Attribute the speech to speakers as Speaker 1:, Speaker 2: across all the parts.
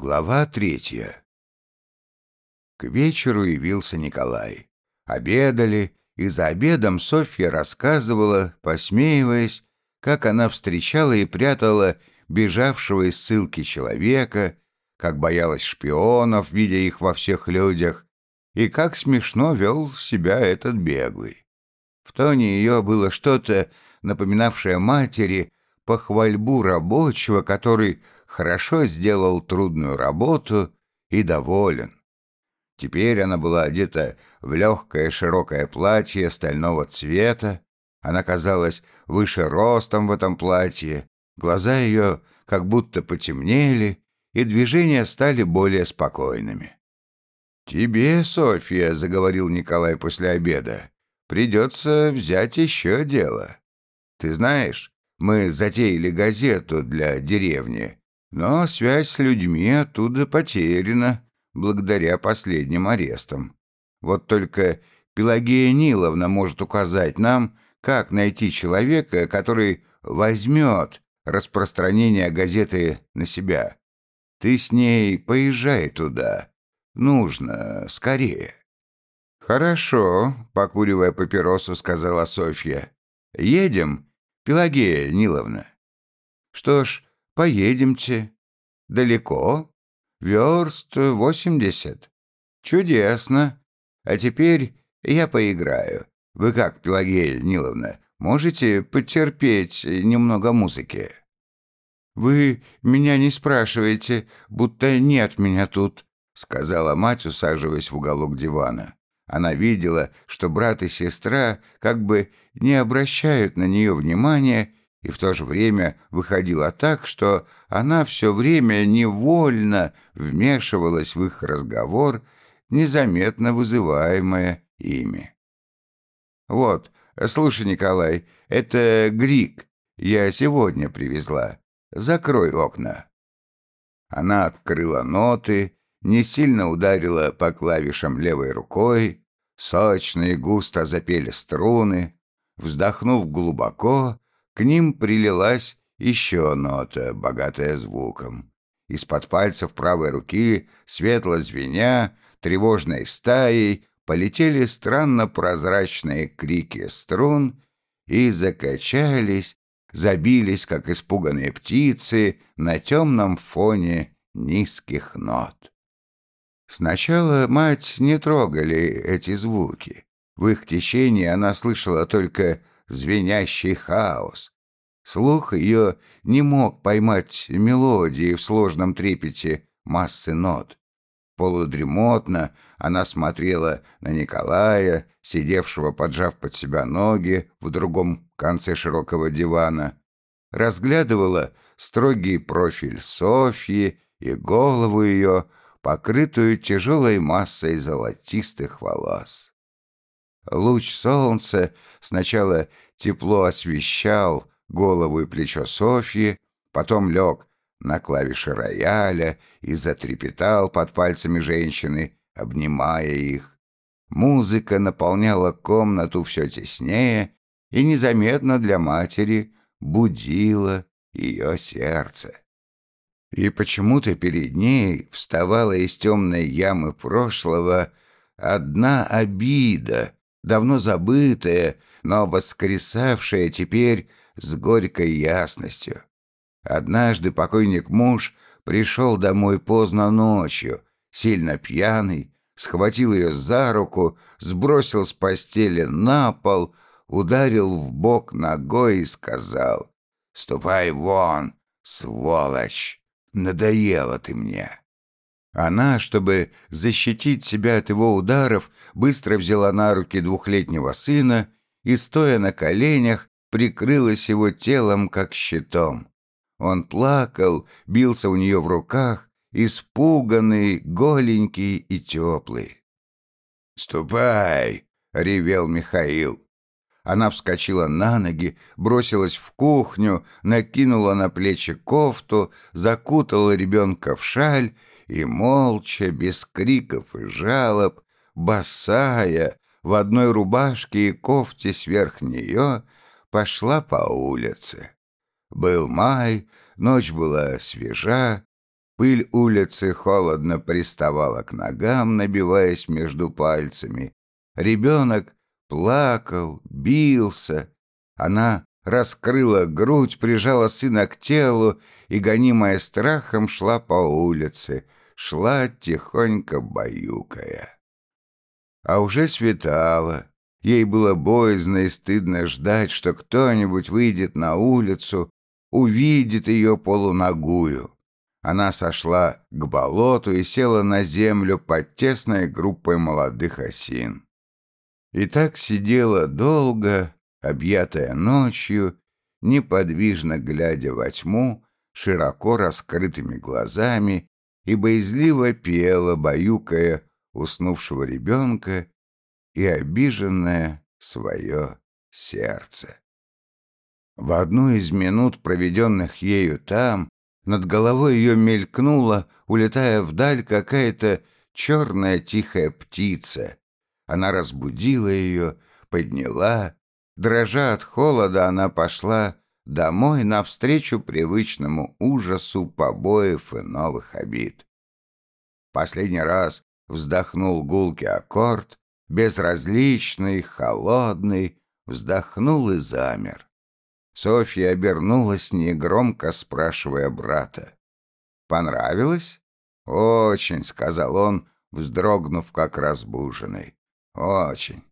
Speaker 1: Глава третья. К вечеру явился Николай. Обедали, и за обедом Софья рассказывала, посмеиваясь, как она встречала и прятала бежавшего из ссылки человека, как боялась шпионов, видя их во всех людях, и как смешно вел себя этот беглый. В тоне ее было что-то, напоминавшее матери похвальбу рабочего, который хорошо сделал трудную работу и доволен. Теперь она была одета в легкое широкое платье стального цвета. Она казалась выше ростом в этом платье. Глаза ее как будто потемнели, и движения стали более спокойными. «Тебе, Софья, — заговорил Николай после обеда, — придется взять еще дело. Ты знаешь, мы затеяли газету для деревни, но связь с людьми оттуда потеряна благодаря последним арестам. Вот только Пелагея Ниловна может указать нам, как найти человека, который возьмет распространение газеты на себя. Ты с ней поезжай туда. Нужно, скорее. «Хорошо», — покуривая папиросу, сказала Софья. «Едем, Пелагея Ниловна?» «Что ж, Поедемте. Далеко? Верст восемьдесят. Чудесно. А теперь я поиграю. Вы как, Пелагея Ниловна, можете потерпеть немного музыки? Вы меня не спрашиваете, будто нет меня тут, сказала мать, усаживаясь в уголок дивана. Она видела, что брат и сестра как бы не обращают на нее внимания и в то же время выходило так, что она все время невольно вмешивалась в их разговор, незаметно вызываемая ими. «Вот, слушай, Николай, это Грик. Я сегодня привезла. Закрой окна». Она открыла ноты, не сильно ударила по клавишам левой рукой, сочно и густо запели струны, вздохнув глубоко, к ним прилилась еще нота, богатая звуком. Из-под пальцев правой руки, светло звеня, тревожной стаей, полетели странно прозрачные крики струн и закачались, забились, как испуганные птицы, на темном фоне низких нот. Сначала мать не трогали эти звуки. В их течении она слышала только звенящий хаос. Слух ее не мог поймать мелодии в сложном трепете массы нот. Полудремотно она смотрела на Николая, сидевшего, поджав под себя ноги в другом конце широкого дивана, разглядывала строгий профиль Софьи и голову ее, покрытую тяжелой массой золотистых волос. Луч солнца сначала тепло освещал голову и плечо Софьи, потом лег на клавиши рояля и затрепетал под пальцами женщины, обнимая их. Музыка наполняла комнату все теснее и незаметно для матери будила ее сердце. И почему-то перед ней вставала из темной ямы прошлого одна обида, давно забытая, но воскресавшая теперь с горькой ясностью. Однажды покойник-муж пришел домой поздно ночью, сильно пьяный, схватил ее за руку, сбросил с постели на пол, ударил в бок ногой и сказал «Ступай вон, сволочь, надоела ты мне». Она, чтобы защитить себя от его ударов, быстро взяла на руки двухлетнего сына и, стоя на коленях, прикрылась его телом, как щитом. Он плакал, бился у нее в руках, испуганный, голенький и теплый. «Ступай!» — ревел Михаил. Она вскочила на ноги, бросилась в кухню, накинула на плечи кофту, закутала ребенка в шаль и молча, без криков и жалоб, босая, в одной рубашке и кофте сверх нее, пошла по улице. Был май, ночь была свежа, Пыль улицы холодно приставала к ногам, набиваясь между пальцами. Ребенок плакал, бился. Она раскрыла грудь, прижала сына к телу и, гонимая страхом, шла по улице, шла тихонько баюкая. А уже светало. Ей было боязно и стыдно ждать, что кто-нибудь выйдет на улицу, увидит ее полуногую. Она сошла к болоту и села на землю под тесной группой молодых осин. И так сидела долго, объятая ночью, неподвижно глядя во тьму, широко раскрытыми глазами, и боязливо пела, баюкая уснувшего ребенка и обиженное свое сердце. В одну из минут, проведенных ею там, над головой ее мелькнула, улетая вдаль, какая-то черная тихая птица. Она разбудила ее, подняла. Дрожа от холода, она пошла домой навстречу привычному ужасу побоев и новых обид. Последний раз вздохнул гулкий аккорд, безразличный, холодный, вздохнул и замер. Софья обернулась, негромко спрашивая брата. «Понравилось?» «Очень», — сказал он, вздрогнув, как разбуженный. «Очень».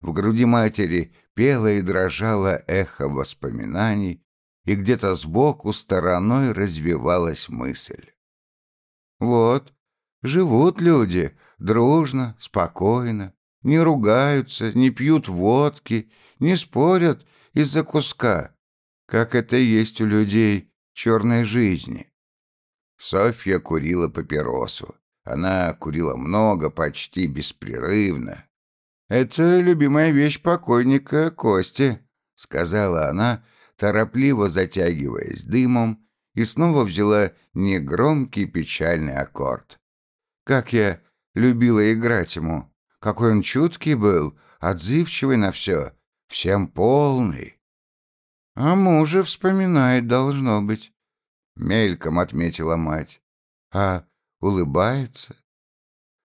Speaker 1: В груди матери пело и дрожало эхо воспоминаний, и где-то сбоку стороной развивалась мысль. «Вот, живут люди, дружно, спокойно, не ругаются, не пьют водки, не спорят из-за куска, как это есть у людей черной жизни. Софья курила папиросу. Она курила много, почти беспрерывно. «Это любимая вещь покойника Кости», — сказала она, торопливо затягиваясь дымом, и снова взяла негромкий печальный аккорд. «Как я любила играть ему! Какой он чуткий был, отзывчивый на все, всем полный. А мужа вспоминает, должно быть. Мельком отметила мать. А улыбается.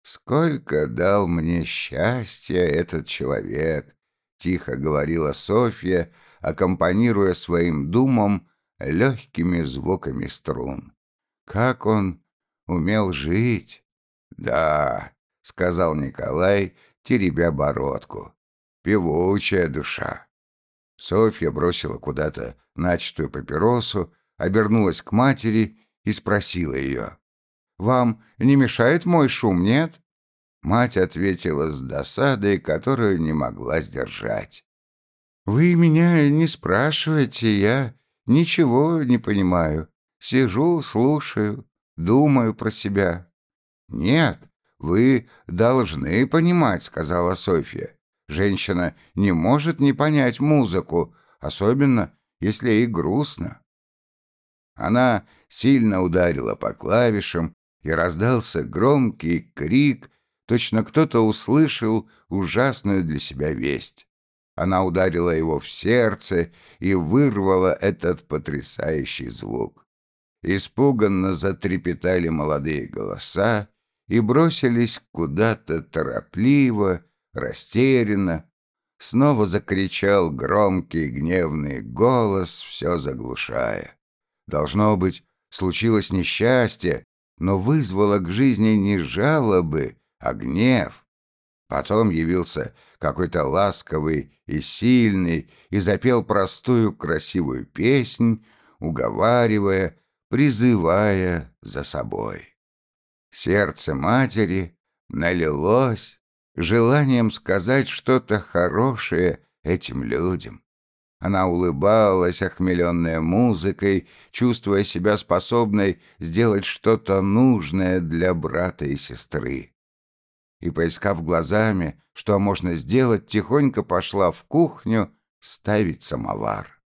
Speaker 1: Сколько дал мне счастья этот человек, тихо говорила Софья, аккомпанируя своим думам легкими звуками струн. Как он умел жить! Да, сказал Николай, теребя бородку певучая душа. Софья бросила куда-то начатую папиросу, обернулась к матери и спросила ее. «Вам не мешает мой шум, нет?» Мать ответила с досадой, которую не могла сдержать. «Вы меня не спрашиваете, я ничего не понимаю. Сижу, слушаю, думаю про себя». «Нет, вы должны понимать», — сказала Софья. Женщина не может не понять музыку, особенно если ей грустно. Она сильно ударила по клавишам, и раздался громкий крик, точно кто-то услышал ужасную для себя весть. Она ударила его в сердце и вырвала этот потрясающий звук. Испуганно затрепетали молодые голоса и бросились куда-то торопливо, растерянно. Снова закричал громкий гневный голос, все заглушая. Должно быть, случилось несчастье, но вызвало к жизни не жалобы, а гнев. Потом явился какой-то ласковый и сильный и запел простую красивую песнь, уговаривая, призывая за собой. Сердце матери налилось желанием сказать что-то хорошее этим людям. Она улыбалась, охмеленная музыкой, чувствуя себя способной сделать что-то нужное для брата и сестры. И, поискав глазами, что можно сделать, тихонько пошла в кухню ставить самовар.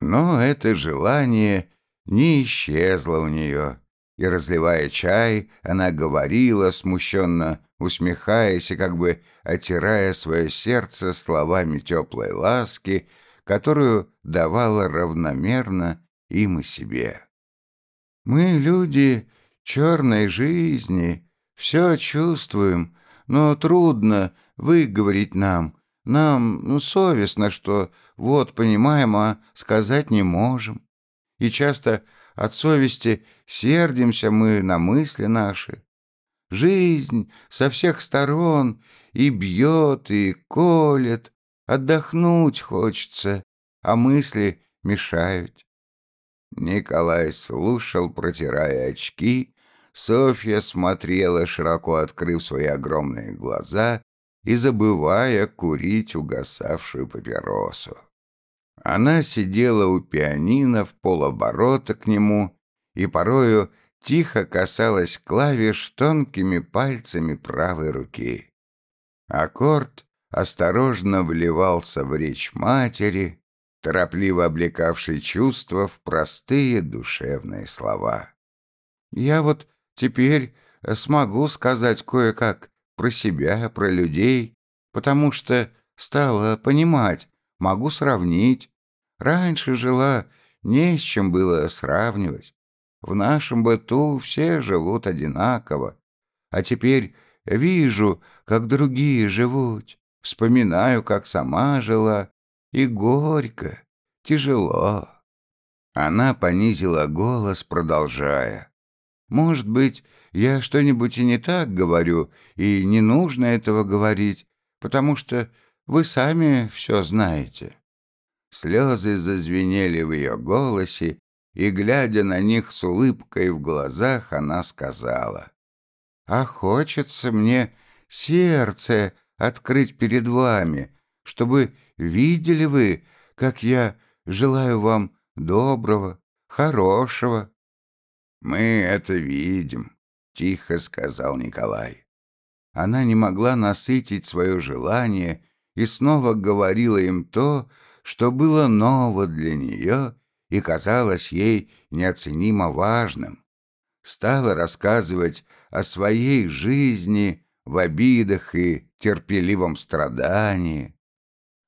Speaker 1: Но это желание не исчезло у нее, и, разливая чай, она говорила, смущенно усмехаясь и как бы отирая свое сердце словами теплой ласки, которую давала равномерно им и себе. Мы люди черной жизни, все чувствуем, но трудно выговорить нам. Нам ну, совестно, что вот понимаем, а сказать не можем. И часто от совести сердимся мы на мысли наши. Жизнь со всех сторон и бьет, и колет, отдохнуть хочется, а мысли мешают. Николай слушал, протирая очки, Софья смотрела, широко открыв свои огромные глаза и забывая курить угасавшую папиросу. Она сидела у пианино в полоборота к нему и порою тихо касалась клавиш тонкими пальцами правой руки. Аккорд осторожно вливался в речь матери, торопливо облекавший чувства в простые душевные слова. «Я вот теперь смогу сказать кое-как про себя, про людей, потому что стала понимать, могу сравнить. Раньше жила, не с чем было сравнивать. В нашем быту все живут одинаково, а теперь вижу, как другие живут, вспоминаю, как сама жила, и горько, тяжело. Она понизила голос, продолжая. «Может быть, я что-нибудь и не так говорю, и не нужно этого говорить, потому что вы сами все знаете». Слезы зазвенели в ее голосе, и, глядя на них с улыбкой в глазах, она сказала. «А хочется мне сердце открыть перед вами, чтобы видели вы, как я желаю вам доброго, хорошего». «Мы это видим», — тихо сказал Николай. Она не могла насытить свое желание и снова говорила им то, что было ново для нее и казалось ей неоценимо важным. Стала рассказывать о своей жизни в обидах и терпеливом страдании,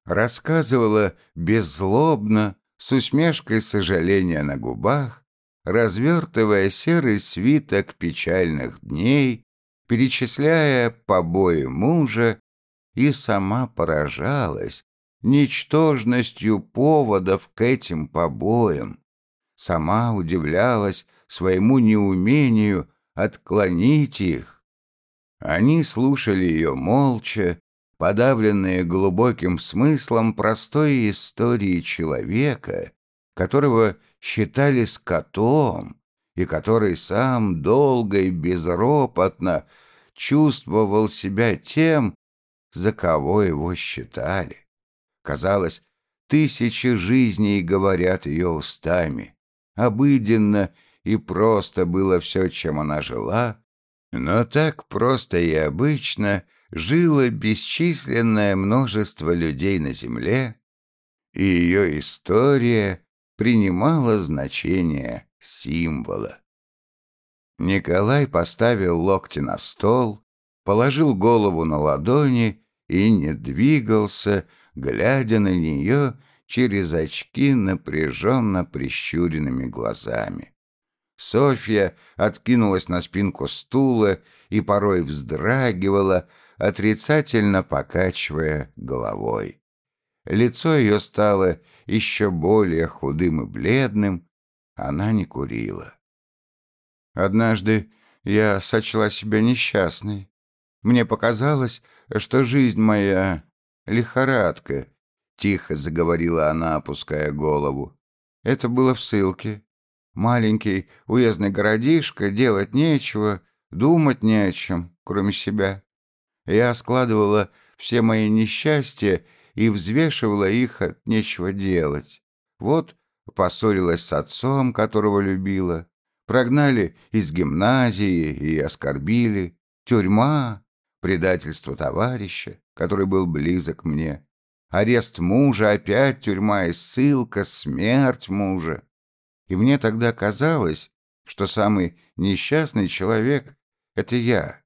Speaker 1: рассказывала беззлобно, с усмешкой сожаления на губах, развертывая серый свиток печальных дней, перечисляя побои мужа, и сама поражалась ничтожностью поводов к этим побоям. Сама удивлялась своему неумению отклонить их. Они слушали ее молча, подавленные глубоким смыслом простой истории человека, которого считали скотом, и который сам долго и безропотно чувствовал себя тем, за кого его считали. Казалось, тысячи жизней говорят ее устами. Обыденно и просто было все, чем она жила, но так просто и обычно — жило бесчисленное множество людей на земле, и ее история принимала значение символа. Николай поставил локти на стол, положил голову на ладони и не двигался, глядя на нее через очки напряженно прищуренными глазами. Софья откинулась на спинку стула и порой вздрагивала, отрицательно покачивая головой. Лицо ее стало еще более худым и бледным, она не курила. Однажды я сочла себя несчастной. Мне показалось, что жизнь моя — лихорадка, — тихо заговорила она, опуская голову. Это было в ссылке. Маленький уездный городишко, делать нечего, думать не о чем, кроме себя. Я складывала все мои несчастья и взвешивала их от нечего делать. Вот поссорилась с отцом, которого любила, прогнали из гимназии и оскорбили, тюрьма, предательство товарища, который был близок мне, арест мужа, опять тюрьма и ссылка, смерть мужа. И мне тогда казалось, что самый несчастный человек — это я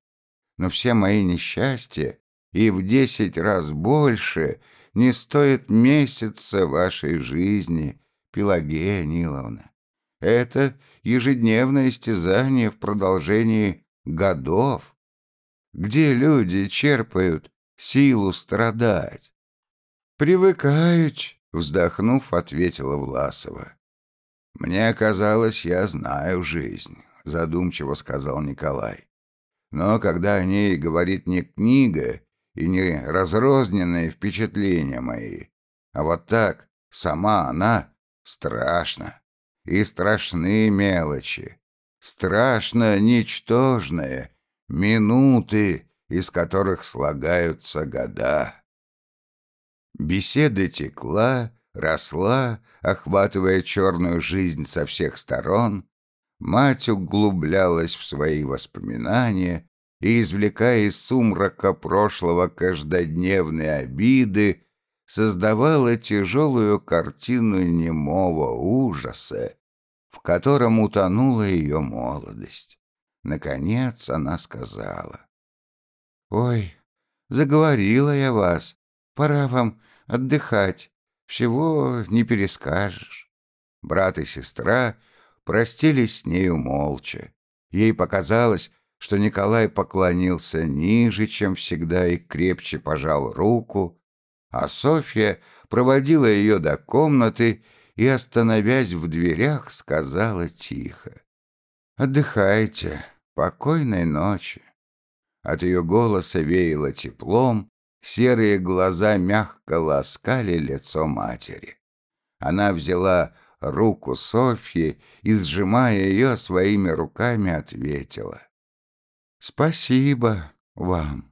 Speaker 1: но все мои несчастья и в десять раз больше не стоят месяца вашей жизни, Пелагея Ниловна. Это ежедневное истязание в продолжении годов, где люди черпают силу страдать. «Привыкают», — вздохнув, ответила Власова. «Мне казалось, я знаю жизнь», — задумчиво сказал Николай. «Но когда о ней говорит не книга и не разрозненные впечатления мои, а вот так, сама она, страшно. И страшны мелочи, страшно ничтожные, минуты, из которых слагаются года». Беседа текла, росла, охватывая черную жизнь со всех сторон. Мать углублялась в свои воспоминания и, извлекая из сумрака прошлого каждодневные обиды, создавала тяжелую картину немого ужаса, в котором утонула ее молодость. Наконец она сказала. «Ой, заговорила я вас, Пора вам отдыхать, всего не перескажешь. Брат и сестра простились с нею молча. Ей показалось, что Николай поклонился ниже, чем всегда, и крепче пожал руку, а Софья проводила ее до комнаты и, остановясь в дверях, сказала тихо. «Отдыхайте, покойной ночи». От ее голоса веяло теплом, Серые глаза мягко ласкали лицо матери. Она взяла руку Софьи и, сжимая ее своими руками, ответила. «Спасибо вам».